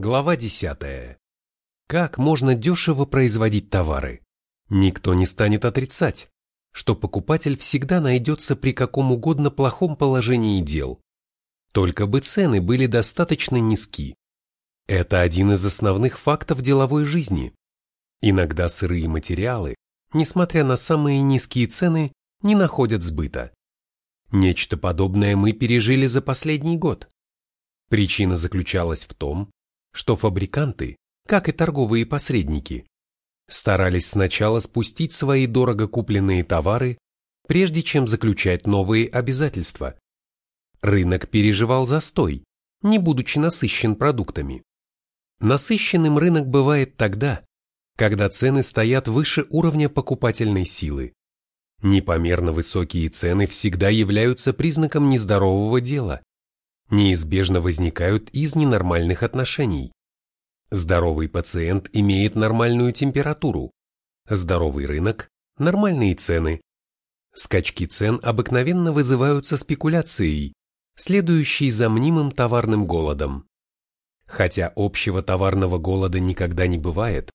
Глава 10. Как можно дешево производить товары? Никто не станет отрицать, что покупатель всегда найдется при каком угодно плохом положении дел. Только бы цены были достаточно низки. Это один из основных фактов деловой жизни. Иногда сырые материалы, несмотря на самые низкие цены, не находят сбыта. Нечто подобное мы пережили за последний год. Причина заключалась в том, что фабриканты, как и торговые посредники, старались сначала спустить свои дорого купленные товары, прежде чем заключать новые обязательства. Рынок переживал застой, не будучи насыщен продуктами. Насыщенным рынок бывает тогда, когда цены стоят выше уровня покупательной силы. Непомерно высокие цены всегда являются признаком нездорового дела, неизбежно возникают из ненормальных отношений. Здоровый пациент имеет нормальную температуру, здоровый рынок – нормальные цены. Скачки цен обыкновенно вызываются спекуляцией, следующей за мнимым товарным голодом. Хотя общего товарного голода никогда не бывает,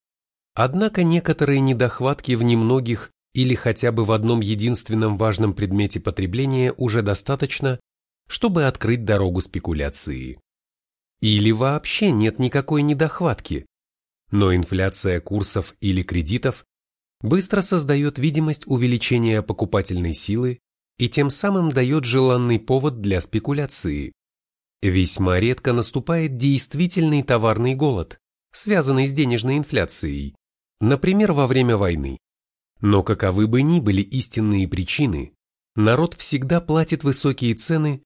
однако некоторые недохватки в немногих или хотя бы в одном единственном важном предмете потребления уже достаточно, чтобы открыть дорогу спекуляции. Или вообще нет никакой недохватки, но инфляция курсов или кредитов быстро создает видимость увеличения покупательной силы и тем самым дает желанный повод для спекуляции. Весьма редко наступает действительный товарный голод, связанный с денежной инфляцией, например, во время войны. Но каковы бы ни были истинные причины, народ всегда платит высокие цены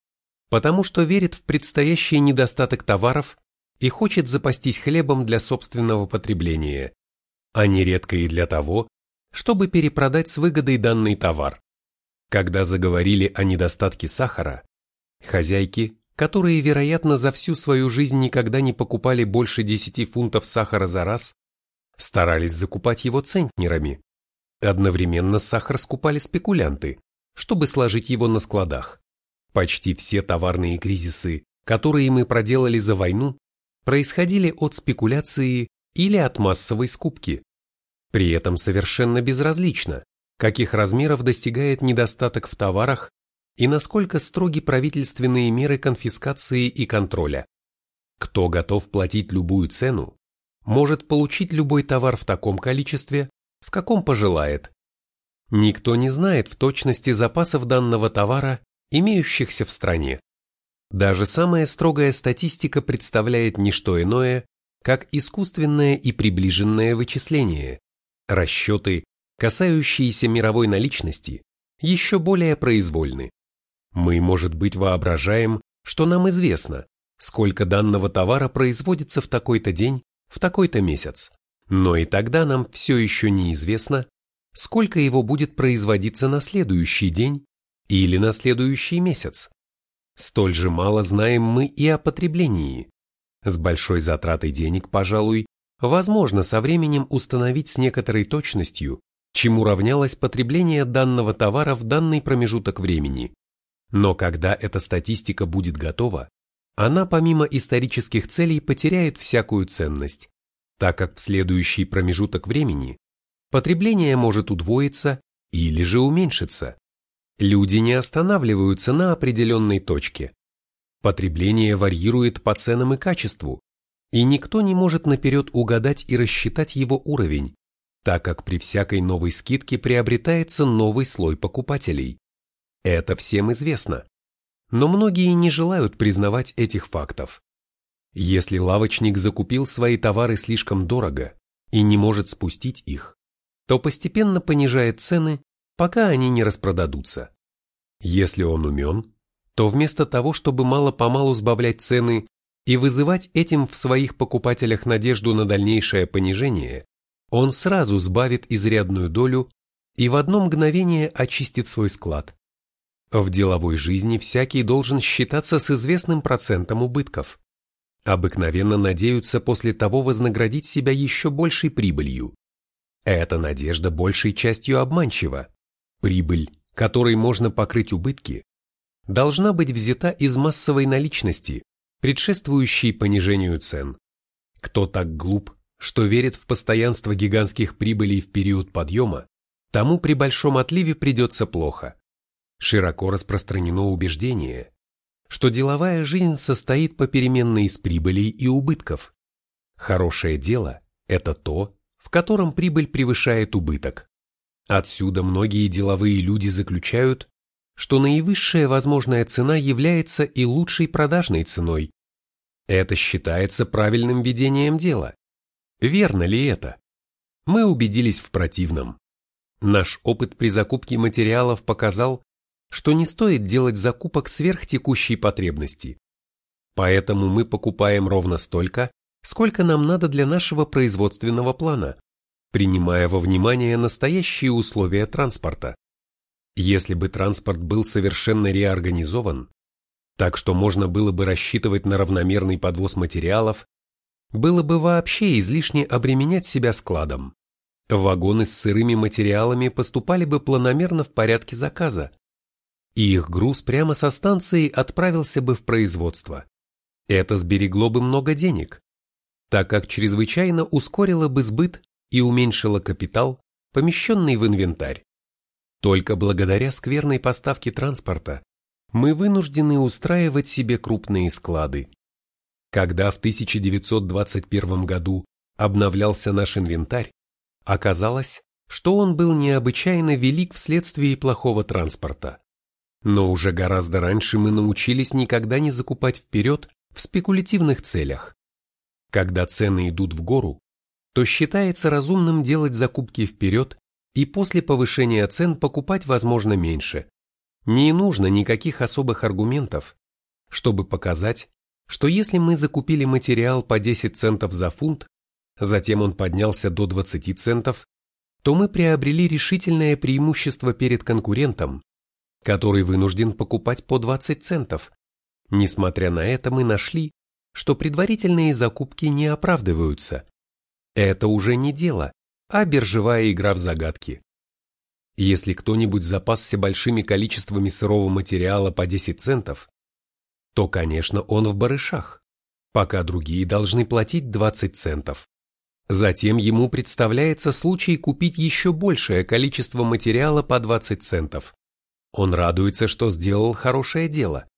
потому что верит в предстоящий недостаток товаров и хочет запастись хлебом для собственного потребления, а нередко и для того, чтобы перепродать с выгодой данный товар. Когда заговорили о недостатке сахара, хозяйки, которые, вероятно, за всю свою жизнь никогда не покупали больше 10 фунтов сахара за раз, старались закупать его центнерами. Одновременно сахар скупали спекулянты, чтобы сложить его на складах. Почти все товарные кризисы, которые мы проделали за войну, происходили от спекуляции или от массовой скупки. При этом совершенно безразлично, каких размеров достигает недостаток в товарах и насколько строги правительственные меры конфискации и контроля. Кто готов платить любую цену, может получить любой товар в таком количестве, в каком пожелает. Никто не знает в точности запасов данного товара имеющихся в стране. Даже самая строгая статистика представляет не что иное, как искусственное и приближенное вычисление, расчеты, касающиеся мировой наличности, еще более произвольны. Мы, может быть, воображаем, что нам известно, сколько данного товара производится в такой-то день, в такой-то месяц, но и тогда нам все еще неизвестно, сколько его будет производиться на следующий день или на следующий месяц. Столь же мало знаем мы и о потреблении. С большой затратой денег, пожалуй, возможно со временем установить с некоторой точностью, чему равнялось потребление данного товара в данный промежуток времени. Но когда эта статистика будет готова, она помимо исторических целей потеряет всякую ценность, так как в следующий промежуток времени потребление может удвоиться или же уменьшиться. Люди не останавливаются на определенной точке. Потребление варьирует по ценам и качеству, и никто не может наперед угадать и рассчитать его уровень, так как при всякой новой скидке приобретается новый слой покупателей. Это всем известно. Но многие не желают признавать этих фактов. Если лавочник закупил свои товары слишком дорого и не может спустить их, то постепенно понижает цены пока они не распродадутся. Если он умен, то вместо того, чтобы мало-помалу сбавлять цены и вызывать этим в своих покупателях надежду на дальнейшее понижение, он сразу сбавит изрядную долю и в одно мгновение очистит свой склад. В деловой жизни всякий должен считаться с известным процентом убытков. Обыкновенно надеются после того вознаградить себя еще большей прибылью. Эта надежда большей частью обманчива. Прибыль, которой можно покрыть убытки, должна быть взята из массовой наличности, предшествующей понижению цен. Кто так глуп, что верит в постоянство гигантских прибылей в период подъема, тому при большом отливе придется плохо. Широко распространено убеждение, что деловая жизнь состоит попеременно из прибылей и убытков. Хорошее дело – это то, в котором прибыль превышает убыток. Отсюда многие деловые люди заключают, что наивысшая возможная цена является и лучшей продажной ценой. Это считается правильным ведением дела. Верно ли это? Мы убедились в противном. Наш опыт при закупке материалов показал, что не стоит делать закупок сверх текущей потребности. Поэтому мы покупаем ровно столько, сколько нам надо для нашего производственного плана, принимая во внимание настоящие условия транспорта. Если бы транспорт был совершенно реорганизован, так что можно было бы рассчитывать на равномерный подвоз материалов, было бы вообще излишне обременять себя складом. Вагоны с сырыми материалами поступали бы планомерно в порядке заказа, и их груз прямо со станции отправился бы в производство. Это сберегло бы много денег, так как чрезвычайно ускорило бы сбыт и уменьшило капитал, помещенный в инвентарь. Только благодаря скверной поставке транспорта мы вынуждены устраивать себе крупные склады. Когда в 1921 году обновлялся наш инвентарь, оказалось, что он был необычайно велик вследствие плохого транспорта. Но уже гораздо раньше мы научились никогда не закупать вперед в спекулятивных целях. Когда цены идут в гору, то считается разумным делать закупки вперед и после повышения цен покупать возможно меньше. Не нужно никаких особых аргументов, чтобы показать, что если мы закупили материал по 10 центов за фунт, затем он поднялся до 20 центов, то мы приобрели решительное преимущество перед конкурентом, который вынужден покупать по 20 центов. Несмотря на это, мы нашли, что предварительные закупки не оправдываются. Это уже не дело, а биржевая игра в загадки. Если кто-нибудь запасся большими количествами сырого материала по 10 центов, то, конечно, он в барышах, пока другие должны платить 20 центов. Затем ему представляется случай купить еще большее количество материала по 20 центов. Он радуется, что сделал хорошее дело,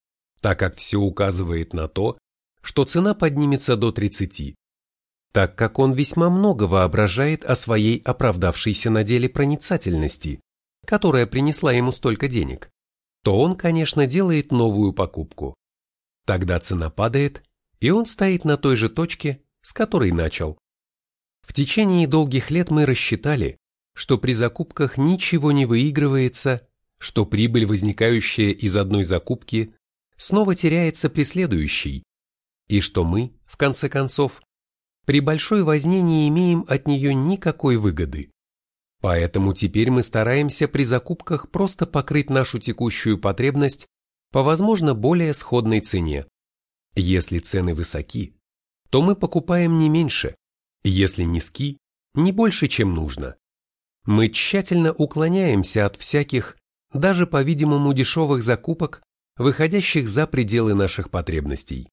так как все указывает на то, что цена поднимется до 30. Так как он весьма много воображает о своей оправдавшейся на деле проницательности, которая принесла ему столько денег, то он, конечно, делает новую покупку. Тогда цена падает, и он стоит на той же точке, с которой начал. В течение долгих лет мы рассчитали, что при закупках ничего не выигрывается что прибыль, возникающая из одной закупки, снова теряется при следующей, и что мы, в конце концов, при большой возне не имеем от нее никакой выгоды. Поэтому теперь мы стараемся при закупках просто покрыть нашу текущую потребность по возможно более сходной цене. Если цены высоки, то мы покупаем не меньше, если низки, не больше, чем нужно. Мы тщательно уклоняемся от всяких даже, по-видимому, дешевых закупок, выходящих за пределы наших потребностей.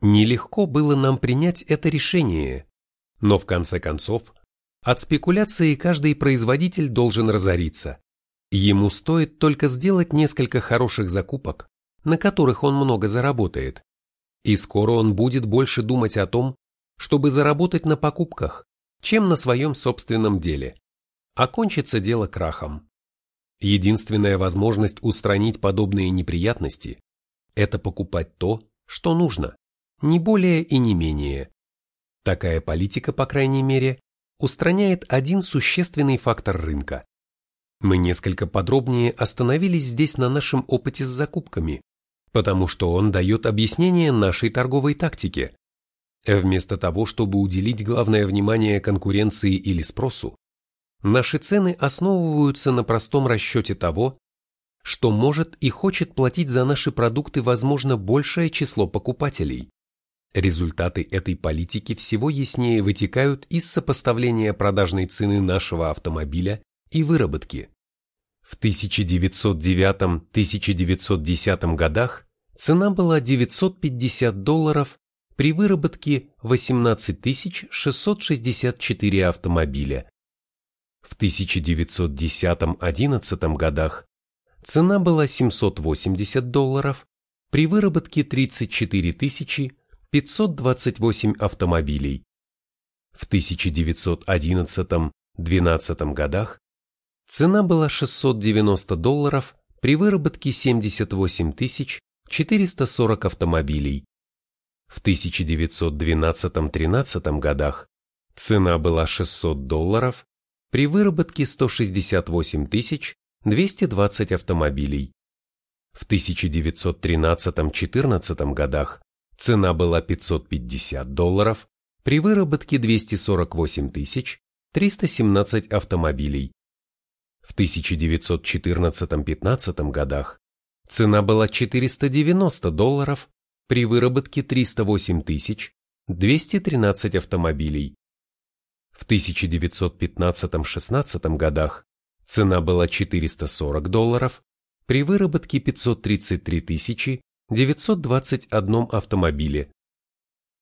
Нелегко было нам принять это решение, но в конце концов, от спекуляции каждый производитель должен разориться. Ему стоит только сделать несколько хороших закупок, на которых он много заработает, и скоро он будет больше думать о том, чтобы заработать на покупках, чем на своем собственном деле. Окончится дело крахом. Единственная возможность устранить подобные неприятности – это покупать то, что нужно, не более и не менее. Такая политика, по крайней мере, устраняет один существенный фактор рынка. Мы несколько подробнее остановились здесь на нашем опыте с закупками, потому что он дает объяснение нашей торговой тактике. Вместо того, чтобы уделить главное внимание конкуренции или спросу, Наши цены основываются на простом расчете того, что может и хочет платить за наши продукты возможно большее число покупателей. Результаты этой политики всего яснее вытекают из сопоставления продажной цены нашего автомобиля и выработки. В 1909-1910 годах цена была 950 долларов при выработке 18 664 автомобиля. В 1910-11 годах цена была 780 долларов, при выработке 34 528 автомобилей. В 1911-12 годах цена была 690 долларов при выработке 78 440 автомобилей. В 1912-13 годах цена была 600 долларов при выработке 168 220 автомобилей. В 1913-14 годах цена была 550 долларов при выработке 248 317 автомобилей. В 1914-15 годах цена была 490 долларов при выработке 308 213 автомобилей. В 1915-16 годах цена была 440 долларов при выработке 533 921 автомобиле.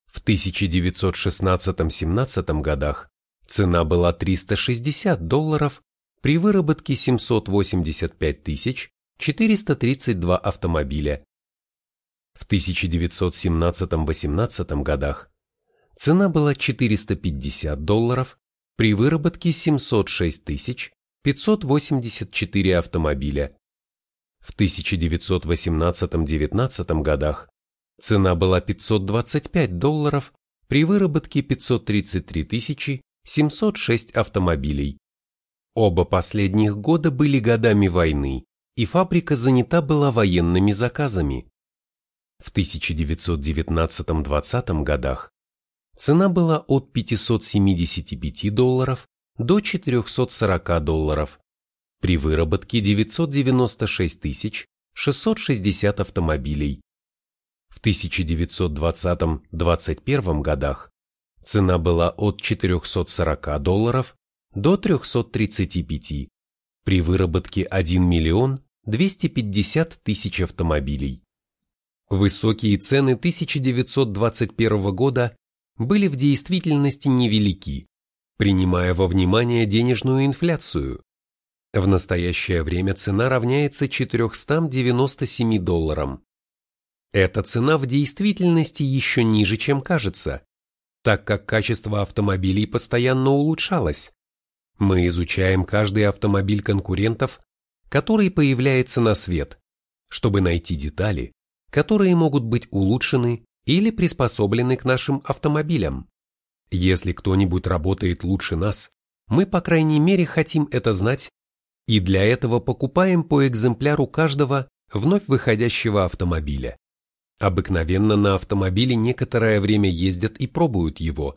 В 1916-17 годах цена была 360 долларов при выработке 785 432 автомобиля. В 1917-18 годах цена была 450 долларов при выработке 706 584 автомобиля. В 1918-19 годах цена была 525 долларов при выработке 533 706 автомобилей. Оба последних года были годами войны, и фабрика занята была военными заказами. В 1919-20 годах цена была от 575 долларов до 440 долларов, при выработке 996 660 автомобилей. В 1920-21 годах цена была от 440 долларов до 335, при выработке 1 миллион 250 тысяч автомобилей. Высокие цены 1921 года были в действительности невелики, принимая во внимание денежную инфляцию. В настоящее время цена равняется 497 долларам. Эта цена в действительности еще ниже, чем кажется, так как качество автомобилей постоянно улучшалось. Мы изучаем каждый автомобиль конкурентов, который появляется на свет, чтобы найти детали, которые могут быть улучшены или приспособлены к нашим автомобилям. Если кто-нибудь работает лучше нас, мы по крайней мере хотим это знать, и для этого покупаем по экземпляру каждого вновь выходящего автомобиля. Обыкновенно на автомобиле некоторое время ездят и пробуют его,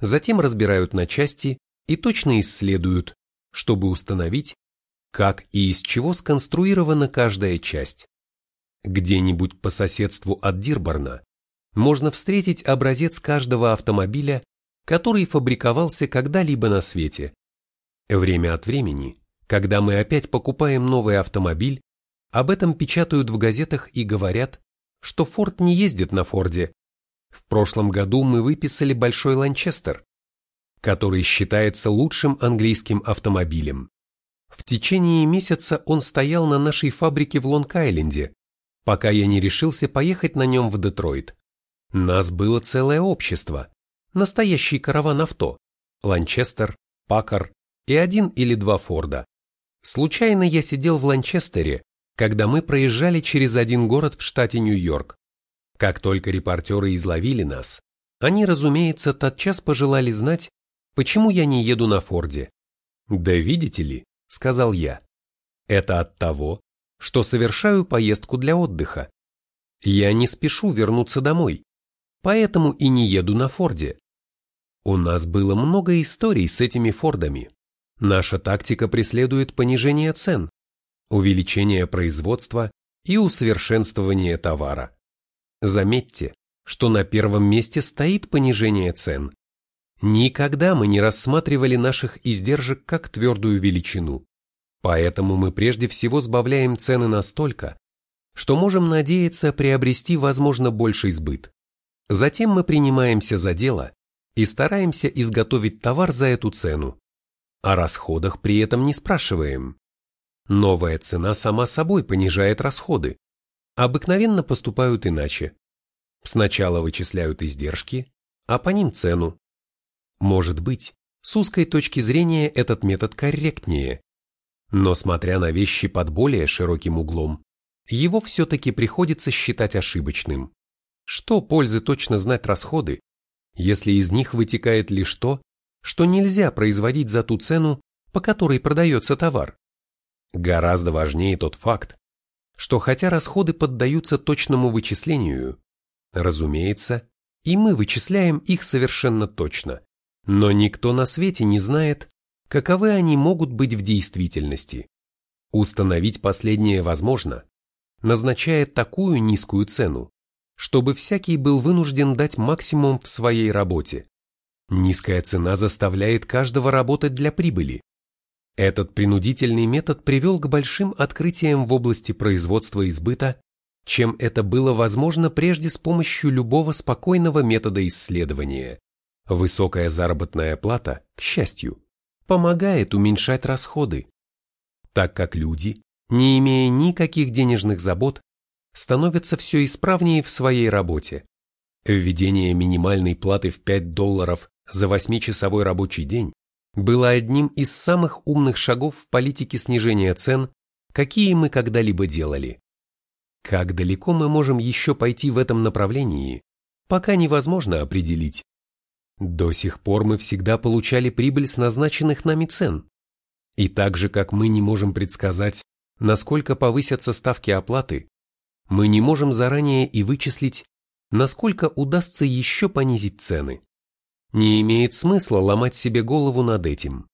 затем разбирают на части и точно исследуют, чтобы установить, как и из чего сконструирована каждая часть. Где-нибудь по соседству от Дирборна можно встретить образец каждого автомобиля, который фабриковался когда-либо на свете. Время от времени, когда мы опять покупаем новый автомобиль, об этом печатают в газетах и говорят, что Форд не ездит на Форде. В прошлом году мы выписали большой Ланчестер, который считается лучшим английским автомобилем. В течение месяца он стоял на нашей фабрике в Лонг-Айленде, пока я не решился поехать на нем в Детройт. Нас было целое общество, настоящий караван авто, Ланчестер, Паккар и один или два Форда. Случайно я сидел в Ланчестере, когда мы проезжали через один город в штате Нью-Йорк. Как только репортеры изловили нас, они, разумеется, тотчас пожелали знать, почему я не еду на Форде. Да видите ли, сказал я, это от того, что совершаю поездку для отдыха. Я не спешу вернуться домой, поэтому и не еду на Форде. У нас было много историй с этими Фордами. Наша тактика преследует понижение цен, увеличение производства и усовершенствование товара. Заметьте, что на первом месте стоит понижение цен. Никогда мы не рассматривали наших издержек как твердую величину. Поэтому мы прежде всего сбавляем цены настолько, что можем надеяться приобрести возможно больший сбыт. Затем мы принимаемся за дело и стараемся изготовить товар за эту цену. О расходах при этом не спрашиваем. Новая цена сама собой понижает расходы. Обыкновенно поступают иначе. Сначала вычисляют издержки, а по ним цену. Может быть, с узкой точки зрения этот метод корректнее. Но смотря на вещи под более широким углом, его все-таки приходится считать ошибочным. Что пользы точно знать расходы, если из них вытекает лишь то, что нельзя производить за ту цену, по которой продается товар? Гораздо важнее тот факт, что хотя расходы поддаются точному вычислению, разумеется, и мы вычисляем их совершенно точно, но никто на свете не знает, каковы они могут быть в действительности. Установить последнее возможно, назначая такую низкую цену, чтобы всякий был вынужден дать максимум в своей работе. Низкая цена заставляет каждого работать для прибыли. Этот принудительный метод привел к большим открытиям в области производства и сбыта, чем это было возможно прежде с помощью любого спокойного метода исследования. Высокая заработная плата, к счастью, помогает уменьшать расходы, так как люди, не имея никаких денежных забот, становятся все исправнее в своей работе. Введение минимальной платы в 5 долларов за 8-часовой рабочий день было одним из самых умных шагов в политике снижения цен, какие мы когда-либо делали. Как далеко мы можем еще пойти в этом направлении, пока невозможно определить. До сих пор мы всегда получали прибыль с назначенных нами цен. И так же, как мы не можем предсказать, насколько повысятся ставки оплаты, мы не можем заранее и вычислить, насколько удастся еще понизить цены. Не имеет смысла ломать себе голову над этим.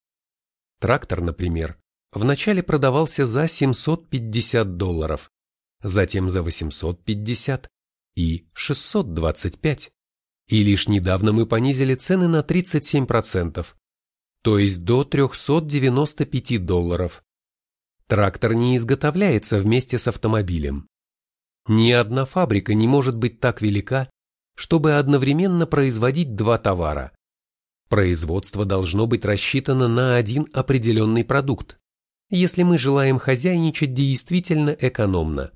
Трактор, например, вначале продавался за 750 долларов, затем за 850 и 625. И лишь недавно мы понизили цены на 37%, то есть до 395 долларов. Трактор не изготовляется вместе с автомобилем. Ни одна фабрика не может быть так велика, чтобы одновременно производить два товара. Производство должно быть рассчитано на один определенный продукт, если мы желаем хозяйничать действительно экономно.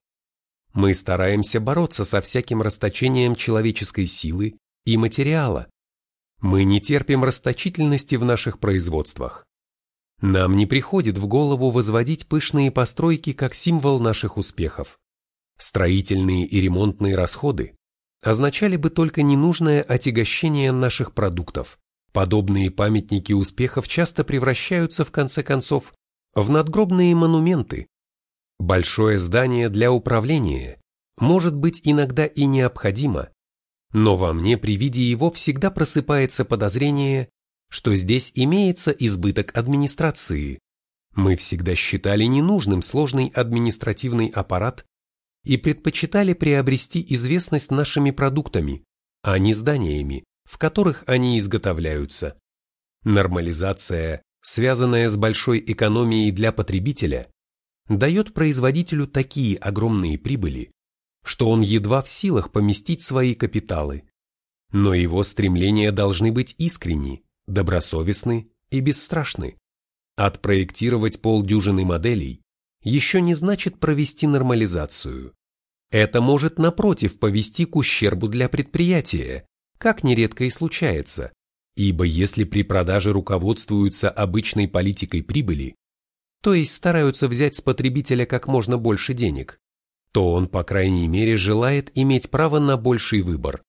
Мы стараемся бороться со всяким расточением человеческой силы и материала. Мы не терпим расточительности в наших производствах. Нам не приходит в голову возводить пышные постройки как символ наших успехов. Строительные и ремонтные расходы означали бы только ненужное отягощение наших продуктов. Подобные памятники успехов часто превращаются в конце концов в надгробные монументы. Большое здание для управления может быть иногда и необходимо, но во мне при виде его всегда просыпается подозрение, что здесь имеется избыток администрации. Мы всегда считали ненужным сложный административный аппарат и предпочитали приобрести известность нашими продуктами, а не зданиями, в которых они изготовляются. Нормализация, связанная с большой экономией для потребителя, дает производителю такие огромные прибыли, что он едва в силах поместить свои капиталы. Но его стремления должны быть искренни, добросовестны и бесстрашны. Отпроектировать полдюжины моделей еще не значит провести нормализацию. Это может напротив повести к ущербу для предприятия, как нередко и случается, ибо если при продаже руководствуются обычной политикой прибыли, то есть стараются взять с потребителя как можно больше денег, то он, по крайней мере, желает иметь право на больший выбор.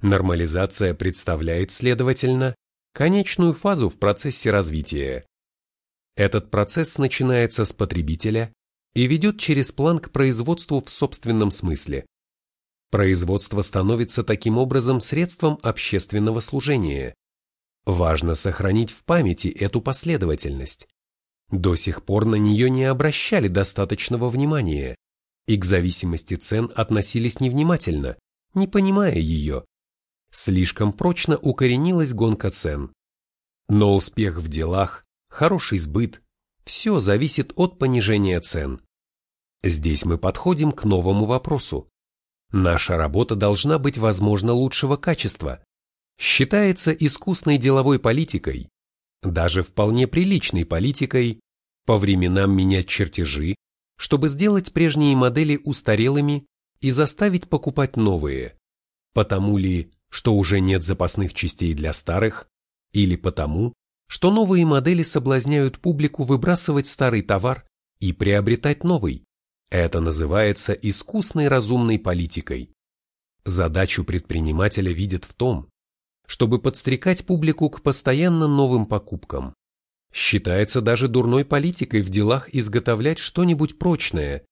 Нормализация представляет, следовательно, конечную фазу в процессе развития. Этот процесс начинается с потребителя и ведет через план к производству в собственном смысле. Производство становится таким образом средством общественного служения. Важно сохранить в памяти эту последовательность. До сих пор на нее не обращали достаточного внимания, и к зависимости цен относились невнимательно, не понимая ее. Слишком прочно укоренилась гонка цен. Но успех в делах, хороший сбыт, все зависит от понижения цен. Здесь мы подходим к новому вопросу. Наша работа должна быть, возможно, лучшего качества. Считается искусной деловой политикой, даже вполне приличной политикой, по временам менять чертежи, чтобы сделать прежние модели устарелыми и заставить покупать новые, потому ли, что уже нет запасных частей для старых, или потому, что новые модели соблазняют публику выбрасывать старый товар и приобретать новый. Это называется искусной разумной политикой. Задачу предпринимателя видят в том, чтобы подстрекать публику к постоянно новым покупкам. Считается даже дурной политикой в делах изготовлять что-нибудь прочное,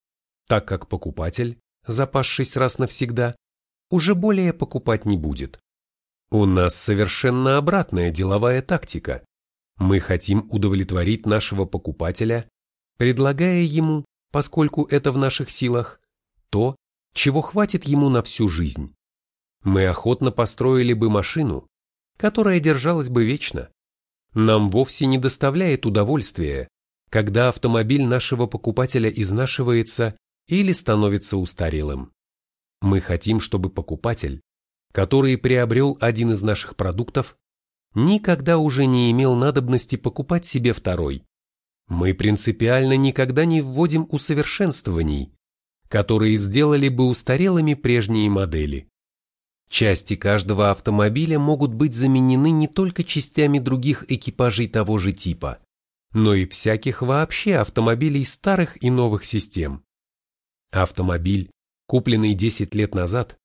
так как покупатель, запасшись раз навсегда, уже более покупать не будет. У нас совершенно обратная деловая тактика. Мы хотим удовлетворить нашего покупателя, предлагая ему, поскольку это в наших силах, то, чего хватит ему на всю жизнь. Мы охотно построили бы машину, которая держалась бы вечно, нам вовсе не доставляет удовольствия, когда автомобиль нашего покупателя изнашивается или становится устарелым. Мы хотим, чтобы покупатель, который приобрел один из наших продуктов, никогда уже не имел надобности покупать себе второй. Мы принципиально никогда не вводим усовершенствований, которые сделали бы устарелыми прежние модели. Части каждого автомобиля могут быть заменены не только частями других экипажей того же типа, но и всяких вообще автомобилей старых и новых систем. Автомобиль, купленный 10 лет назад,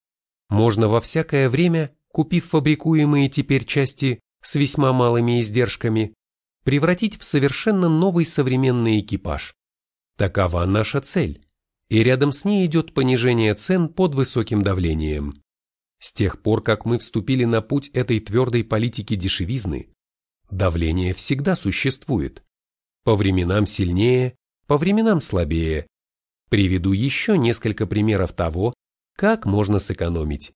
можно во всякое время, купив фабрикуемые теперь части с весьма малыми издержками, превратить в совершенно новый современный экипаж. Такова наша цель, и рядом с ней идет понижение цен под высоким давлением. С тех пор, как мы вступили на путь этой твердой политики дешевизны, давление всегда существует. По временам сильнее, по временам слабее. Приведу еще несколько примеров того, как можно сэкономить.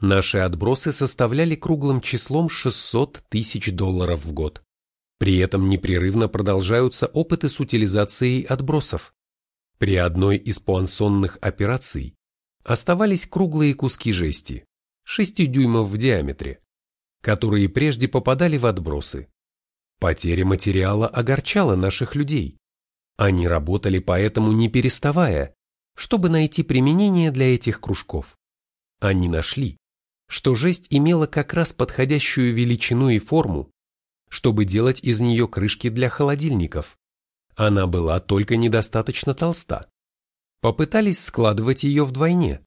Наши отбросы составляли круглым числом 600 тысяч долларов в год. При этом непрерывно продолжаются опыты с утилизацией отбросов. При одной из пуансонных операций оставались круглые куски жести. 6 дюймов в диаметре, которые прежде попадали в отбросы. Потеря материала огорчала наших людей. Они работали поэтому не переставая, чтобы найти применение для этих кружков. Они нашли, что жесть имела как раз подходящую величину и форму, чтобы делать из нее крышки для холодильников. Она была только недостаточно толста. Попытались складывать ее вдвойне,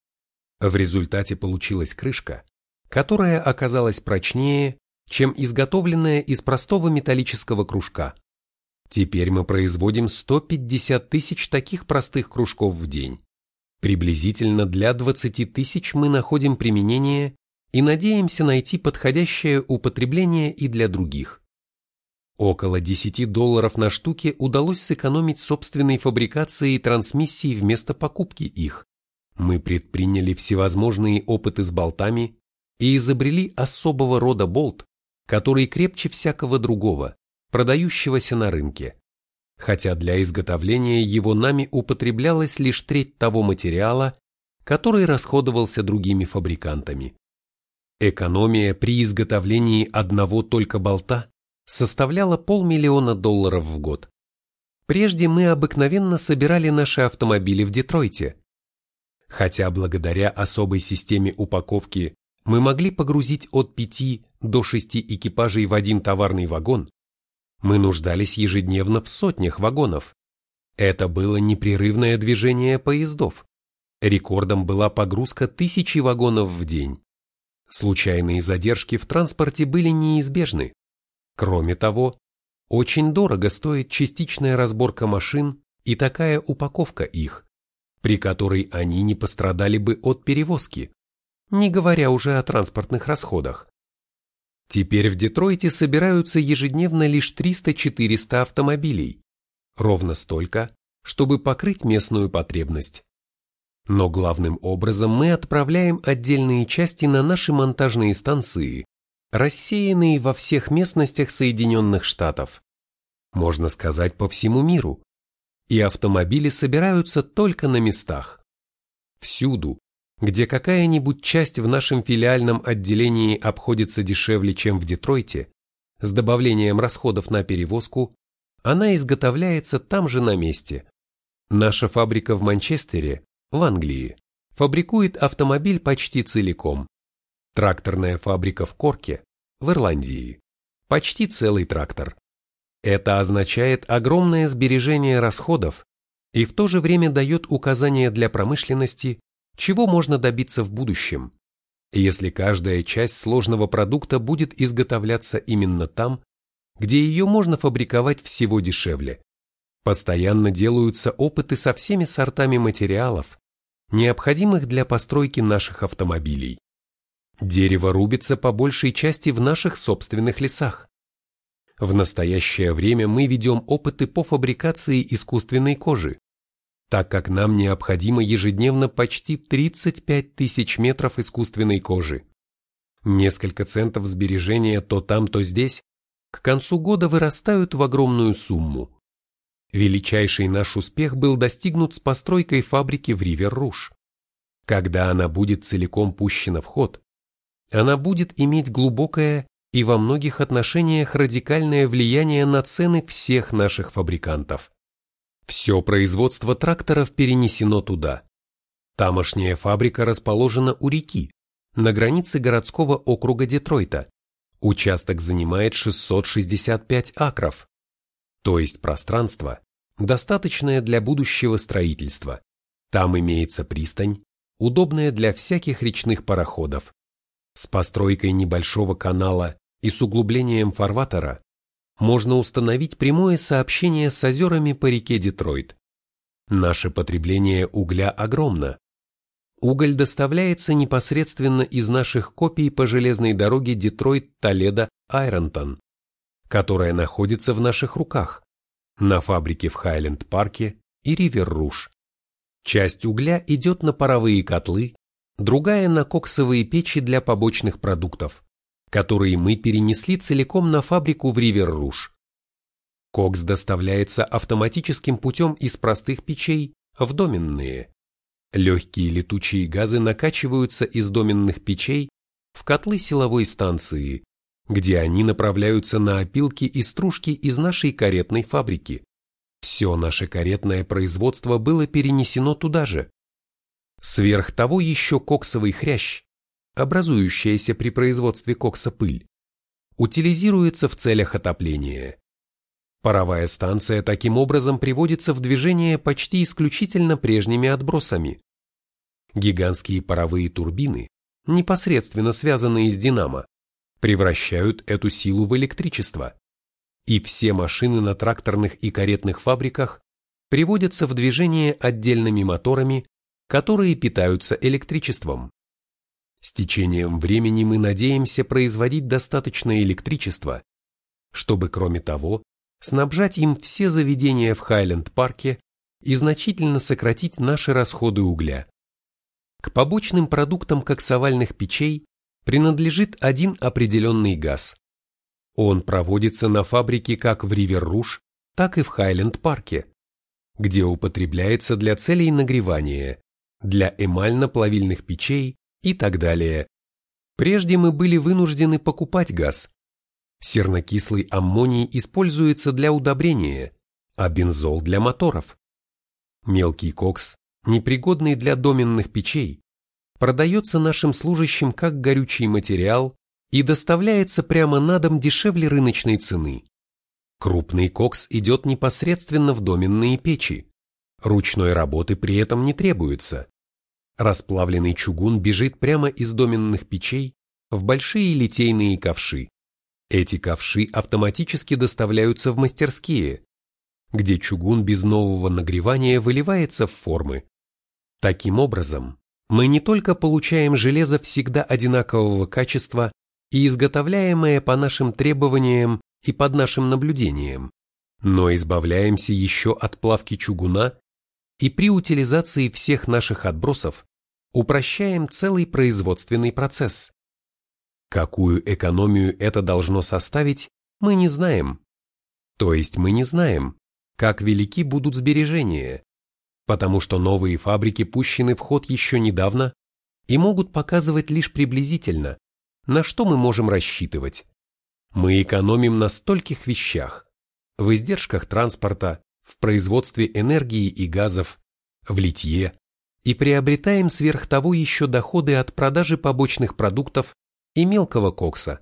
в результате получилась крышка, которая оказалась прочнее, чем изготовленная из простого металлического кружка. Теперь мы производим 150 тысяч таких простых кружков в день. Приблизительно для 20 тысяч мы находим применение и надеемся найти подходящее употребление и для других. Около 10 долларов на штуке удалось сэкономить собственной фабрикацией трансмиссий вместо покупки их. Мы предприняли всевозможные опыты с болтами и изобрели особого рода болт, который крепче всякого другого, продающегося на рынке. Хотя для изготовления его нами употреблялась лишь треть того материала, который расходовался другими фабрикантами. Экономия при изготовлении одного только болта составляла полмиллиона долларов в год. Прежде мы обыкновенно собирали наши автомобили в Детройте, хотя благодаря особой системе упаковки мы могли погрузить от 5 до 6 экипажей в один товарный вагон, мы нуждались ежедневно в сотнях вагонов. Это было непрерывное движение поездов. Рекордом была погрузка тысячи вагонов в день. Случайные задержки в транспорте были неизбежны. Кроме того, очень дорого стоит частичная разборка машин и такая упаковка их при которой они не пострадали бы от перевозки, не говоря уже о транспортных расходах. Теперь в Детройте собираются ежедневно лишь 300-400 автомобилей, ровно столько, чтобы покрыть местную потребность. Но главным образом мы отправляем отдельные части на наши монтажные станции, рассеянные во всех местностях Соединенных Штатов. Можно сказать, по всему миру и автомобили собираются только на местах. Всюду, где какая-нибудь часть в нашем филиальном отделении обходится дешевле, чем в Детройте, с добавлением расходов на перевозку, она изготовляется там же на месте. Наша фабрика в Манчестере, в Англии, фабрикует автомобиль почти целиком. Тракторная фабрика в Корке, в Ирландии, почти целый трактор. Это означает огромное сбережение расходов и в то же время дает указания для промышленности, чего можно добиться в будущем, если каждая часть сложного продукта будет изготовляться именно там, где ее можно фабриковать всего дешевле. Постоянно делаются опыты со всеми сортами материалов, необходимых для постройки наших автомобилей. Дерево рубится по большей части в наших собственных лесах. В настоящее время мы ведем опыты по фабрикации искусственной кожи, так как нам необходимо ежедневно почти 35 тысяч метров искусственной кожи. Несколько центов сбережения то там, то здесь к концу года вырастают в огромную сумму. Величайший наш успех был достигнут с постройкой фабрики в Ривер-Руш. Когда она будет целиком пущена в ход, она будет иметь глубокое и во многих отношениях радикальное влияние на цены всех наших фабрикантов. Все производство тракторов перенесено туда. Тамошняя фабрика расположена у реки, на границе городского округа Детройта. Участок занимает 665 акров, то есть пространство, достаточное для будущего строительства. Там имеется пристань, удобная для всяких речных пароходов. С постройкой небольшого канала и с углублением фарватера можно установить прямое сообщение с озерами по реке Детройт. Наше потребление угля огромно. Уголь доставляется непосредственно из наших копий по железной дороге Детройт-Толедо-Айронтон, которая находится в наших руках, на фабрике в Хайленд-парке и Ривер-Руш. Часть угля идет на паровые котлы, другая на коксовые печи для побочных продуктов, которые мы перенесли целиком на фабрику в Ривер-Руш. Кокс доставляется автоматическим путем из простых печей в доменные. Легкие летучие газы накачиваются из доменных печей в котлы силовой станции, где они направляются на опилки и стружки из нашей каретной фабрики. Все наше каретное производство было перенесено туда же. Сверх того еще коксовый хрящ, образующаяся при производстве кокса пыль, утилизируется в целях отопления. Паровая станция таким образом приводится в движение почти исключительно прежними отбросами. Гигантские паровые турбины, непосредственно связанные с динамо, превращают эту силу в электричество. И все машины на тракторных и каретных фабриках приводятся в движение отдельными моторами, которые питаются электричеством. С течением времени мы надеемся производить достаточное электричество, чтобы, кроме того, снабжать им все заведения в Хайленд-парке и значительно сократить наши расходы угля. К побочным продуктам коксовальных печей принадлежит один определенный газ. Он проводится на фабрике как в Ривер-Руш, так и в Хайленд-парке, где употребляется для целей нагревания, для эмально-плавильных печей и так далее. Прежде мы были вынуждены покупать газ. Сернокислый аммоний используется для удобрения, а бензол для моторов. Мелкий кокс, непригодный для доменных печей, продается нашим служащим как горючий материал и доставляется прямо на дом дешевле рыночной цены. Крупный кокс идет непосредственно в доменные печи. Ручной работы при этом не требуется. Расплавленный чугун бежит прямо из доменных печей в большие литейные ковши. Эти ковши автоматически доставляются в мастерские, где чугун без нового нагревания выливается в формы. Таким образом, мы не только получаем железо всегда одинакового качества и изготовляемое по нашим требованиям и под нашим наблюдением, но избавляемся еще от плавки чугуна и при утилизации всех наших отбросов упрощаем целый производственный процесс. Какую экономию это должно составить, мы не знаем. То есть мы не знаем, как велики будут сбережения, потому что новые фабрики пущены в ход еще недавно и могут показывать лишь приблизительно, на что мы можем рассчитывать. Мы экономим на стольких вещах, в издержках транспорта, в производстве энергии и газов, в литье, и приобретаем сверх того еще доходы от продажи побочных продуктов и мелкого кокса.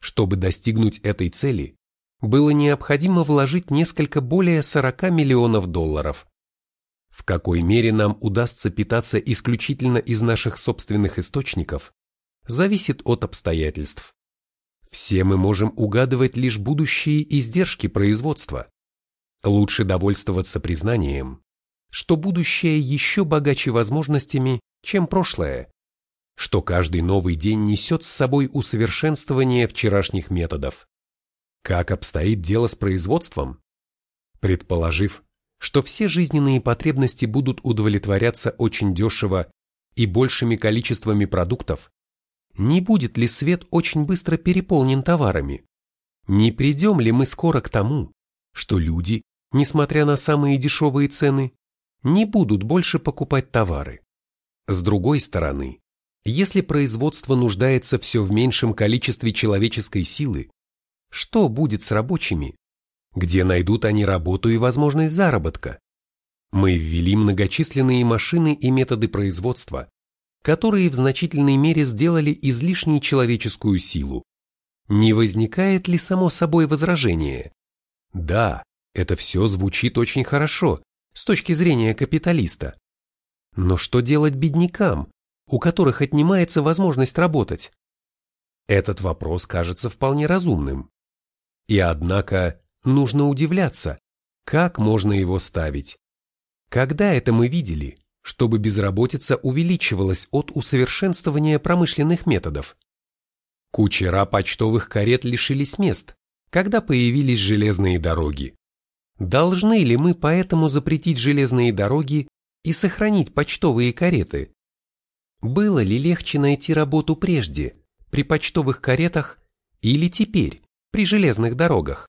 Чтобы достигнуть этой цели, было необходимо вложить несколько более 40 миллионов долларов. В какой мере нам удастся питаться исключительно из наших собственных источников, зависит от обстоятельств. Все мы можем угадывать лишь будущие издержки производства. Лучше довольствоваться признанием, что будущее еще богаче возможностями, чем прошлое, что каждый новый день несет с собой усовершенствование вчерашних методов. Как обстоит дело с производством? Предположив, что все жизненные потребности будут удовлетворяться очень дешево и большими количествами продуктов, не будет ли свет очень быстро переполнен товарами? Не придем ли мы скоро к тому, что люди, несмотря на самые дешевые цены, не будут больше покупать товары? С другой стороны, если производство нуждается все в меньшем количестве человеческой силы, что будет с рабочими? Где найдут они работу и возможность заработка? Мы ввели многочисленные машины и методы производства, которые в значительной мере сделали излишней человеческую силу. Не возникает ли само собой возражение? Да, это все звучит очень хорошо с точки зрения капиталиста. Но что делать беднякам, у которых отнимается возможность работать? Этот вопрос кажется вполне разумным. И однако нужно удивляться, как можно его ставить. Когда это мы видели, чтобы безработица увеличивалась от усовершенствования промышленных методов? Кучера почтовых карет лишились мест, когда появились железные дороги. Должны ли мы поэтому запретить железные дороги и сохранить почтовые кареты? Было ли легче найти работу прежде, при почтовых каретах, или теперь, при железных дорогах?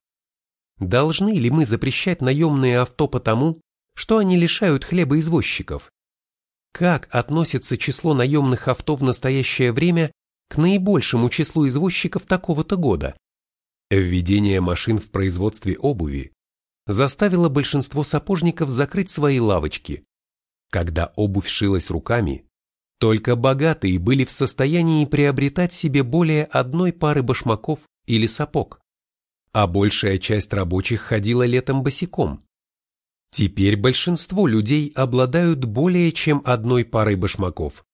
Должны ли мы запрещать наемные авто потому, что они лишают хлеба извозчиков? Как относится число наемных авто в настоящее время к наибольшему числу извозчиков такого-то года? Введение машин в производстве обуви заставило большинство сапожников закрыть свои лавочки. Когда обувь шилась руками, только богатые были в состоянии приобретать себе более одной пары башмаков или сапог, а большая часть рабочих ходила летом босиком. Теперь большинство людей обладают более чем одной парой башмаков,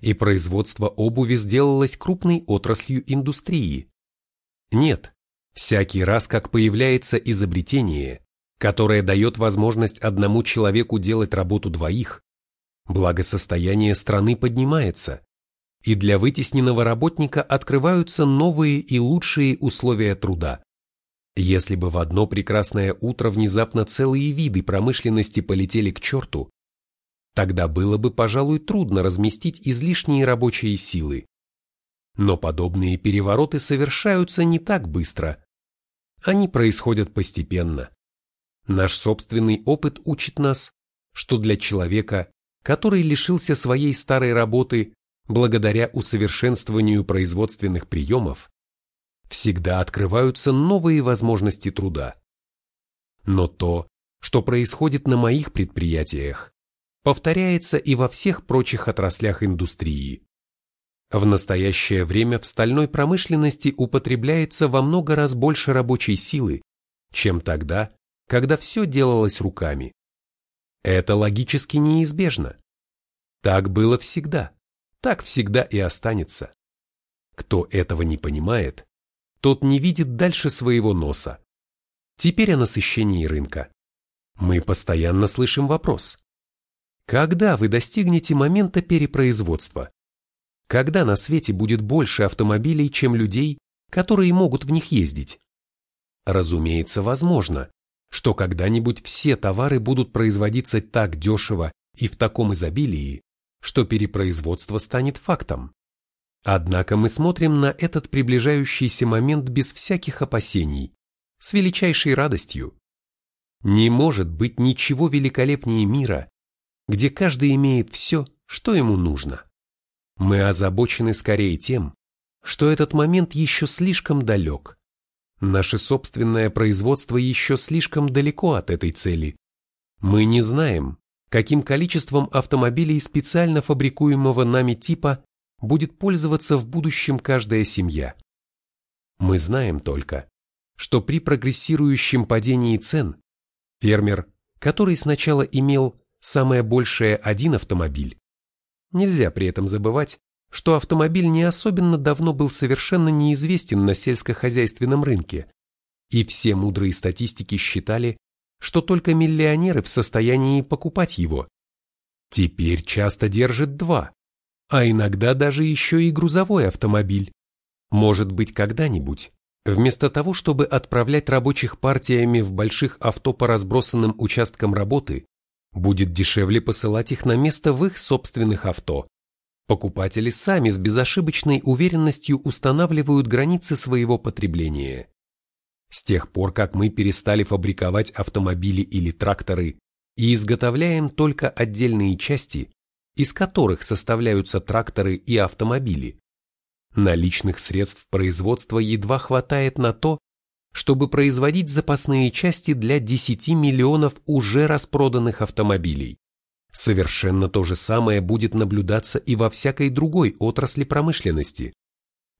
и производство обуви сделалось крупной отраслью индустрии. Нет, всякий раз, как появляется изобретение, которое дает возможность одному человеку делать работу двоих, благосостояние страны поднимается, и для вытесненного работника открываются новые и лучшие условия труда. Если бы в одно прекрасное утро внезапно целые виды промышленности полетели к черту, тогда было бы, пожалуй, трудно разместить излишние рабочие силы. Но подобные перевороты совершаются не так быстро. Они происходят постепенно. Наш собственный опыт учит нас, что для человека который лишился своей старой работы благодаря усовершенствованию производственных приемов, всегда открываются новые возможности труда. Но то, что происходит на моих предприятиях, повторяется и во всех прочих отраслях индустрии. В настоящее время в стальной промышленности употребляется во много раз больше рабочей силы, чем тогда, когда все делалось руками. Это логически неизбежно. Так было всегда, так всегда и останется. Кто этого не понимает, тот не видит дальше своего носа. Теперь о насыщении рынка. Мы постоянно слышим вопрос. Когда вы достигнете момента перепроизводства? Когда на свете будет больше автомобилей, чем людей, которые могут в них ездить? Разумеется, возможно, что когда-нибудь все товары будут производиться так дешево и в таком изобилии, что перепроизводство станет фактом. Однако мы смотрим на этот приближающийся момент без всяких опасений, с величайшей радостью. Не может быть ничего великолепнее мира, где каждый имеет все, что ему нужно. Мы озабочены скорее тем, что этот момент еще слишком далек. Наше собственное производство еще слишком далеко от этой цели. Мы не знаем, каким количеством автомобилей специально фабрикуемого нами типа будет пользоваться в будущем каждая семья. Мы знаем только, что при прогрессирующем падении цен фермер, который сначала имел самое большее один автомобиль, нельзя при этом забывать, что автомобиль не особенно давно был совершенно неизвестен на сельскохозяйственном рынке, и все мудрые статистики считали, что только миллионеры в состоянии покупать его. Теперь часто держит два, а иногда даже еще и грузовой автомобиль. Может быть, когда-нибудь, вместо того, чтобы отправлять рабочих партиями в больших авто по разбросанным участкам работы, будет дешевле посылать их на место в их собственных авто. Покупатели сами с безошибочной уверенностью устанавливают границы своего потребления. С тех пор, как мы перестали фабриковать автомобили или тракторы и изготовляем только отдельные части, из которых составляются тракторы и автомобили, наличных средств производства едва хватает на то, чтобы производить запасные части для 10 миллионов уже распроданных автомобилей. Совершенно то же самое будет наблюдаться и во всякой другой отрасли промышленности.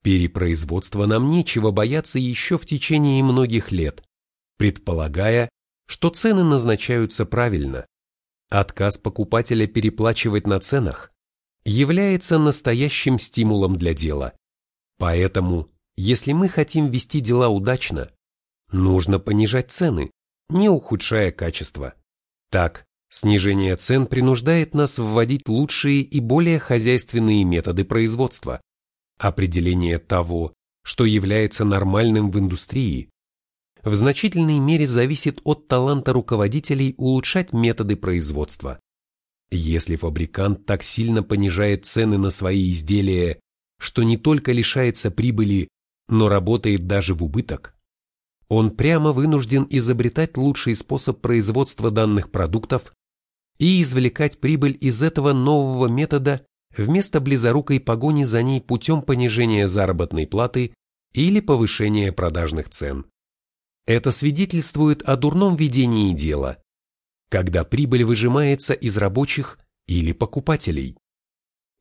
Перепроизводства нам нечего бояться еще в течение многих лет, предполагая, что цены назначаются правильно. Отказ покупателя переплачивать на ценах является настоящим стимулом для дела. Поэтому, если мы хотим вести дела удачно, Нужно понижать цены, не ухудшая качество. Так, снижение цен принуждает нас вводить лучшие и более хозяйственные методы производства. Определение того, что является нормальным в индустрии, в значительной мере зависит от таланта руководителей улучшать методы производства. Если фабрикант так сильно понижает цены на свои изделия, что не только лишается прибыли, но работает даже в убыток, он прямо вынужден изобретать лучший способ производства данных продуктов и извлекать прибыль из этого нового метода вместо близорукой погони за ней путем понижения заработной платы или повышения продажных цен. Это свидетельствует о дурном ведении дела, когда прибыль выжимается из рабочих или покупателей.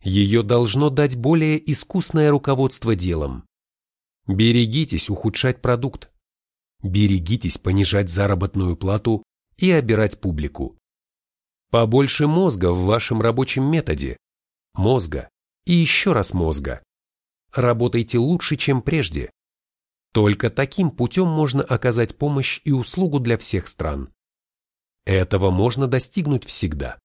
Ее должно дать более искусное руководство делом. Берегитесь ухудшать продукт. Берегитесь понижать заработную плату и обирать публику. Побольше мозга в вашем рабочем методе. Мозга и еще раз мозга. Работайте лучше, чем прежде. Только таким путем можно оказать помощь и услугу для всех стран. Этого можно достигнуть всегда.